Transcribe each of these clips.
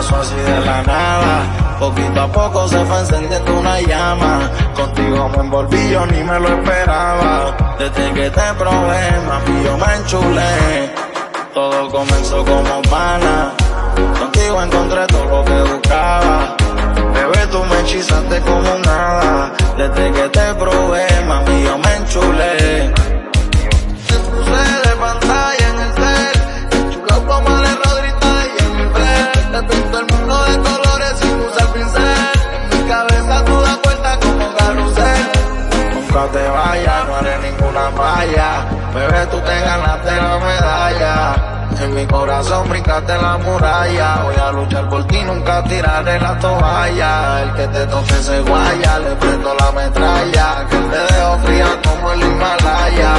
pasó así de la nada. Poquito a poco se fue encendiendo una llama. Contigo me envolví, yo ni me lo esperaba. Desde que te probé, mami, yo me enchulé. Todo comenzó como pana. Contigo encontré todo lo que buscaba. Bebé, tú me hechizaste como nada. Desde que te probé, mami, yo me enchulé. Nunca te vayas, no haré ninguna falla. Bebé, tú te ganaste la medalla. En mi corazón brincaste la muralla. Voy a luchar por ti, nunca tiraré la toalla. El que te toque se guaya, le prendo la metralla. Que te dejo fría como el Himalaya.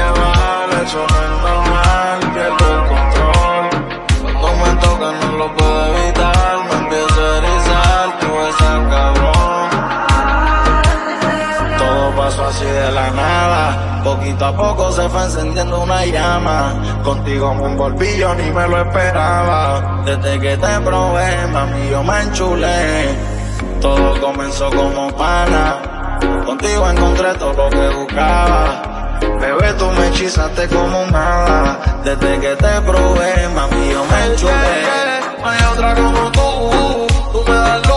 Llevar. Eso no es normal, pierdo el control. Cuando me toca no lo puedo evitar. Me empiezo a erizar, tú estás cabrón. Todo pasó así de la nada. Poquito a poco se fue encendiendo una llama. Contigo me envolví, yo ni me lo esperaba. Desde que te probé, mami, yo me enchulé. Todo comenzó como pana. Contigo encontré todo lo que buscaba. Bebé, tú me hechizaste como nada. Desde que te probé, mami, yo me enchulé. No hay otra como tú. Tú me das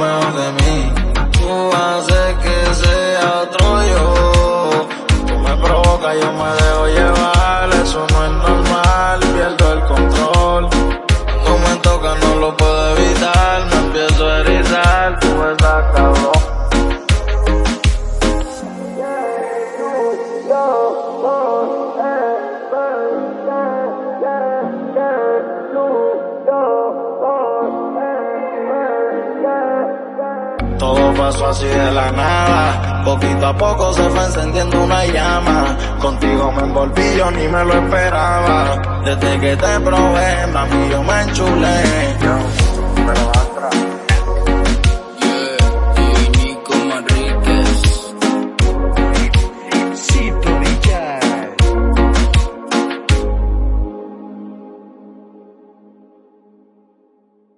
mejor de mí. Tú haces que sea otro yo. Tú me provocas, yo me dejo llevar. Eso no es normal, pierdo el control. Cuando me toca no lo puedo evitar. Me empiezo a erizar, tú estás cabrón. Todo pasó así de la nada. Poquito a poco se fue encendiendo una llama. Contigo me envolví, yo ni me lo esperaba. Desde que te probé, mami, yo me enchulé. Yo, pero